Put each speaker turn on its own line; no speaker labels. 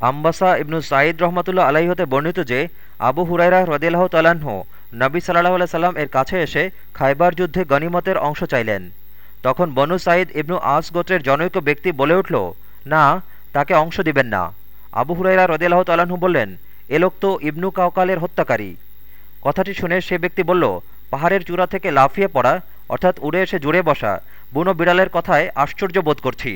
আম্বাসা ইবনু সাঈদ রহমতুল্লাহ আলাহি হতে বর্ণিত যে, আবু হুরাইরা হ্রদিল্লাহ তালাহ নবী সাল্লাহ সাল্লাম এর কাছে এসে খাইবার যুদ্ধে গনিমতের অংশ চাইলেন। তখন বনু সাঈদ ইবনু আস গোত্রের জনৈক ব্যক্তি বলে উঠল, না, তাকে অংশ দিবেন না। আবু হুরাইরা রদিল্লাহ তালাহু বললেন, এ লোক তো ইবনু কাউকালের হত্যাকারী। কথাটি শুনে সে ব্যক্তি বলল, পাহাড়ের চূড়া থেকে লাফিয়ে পড়া, অর্থাৎ উড়ে এসে জুড়ে বসা, বুনো বিড়ালের কথায় আশ্চর্য বোধ করছি।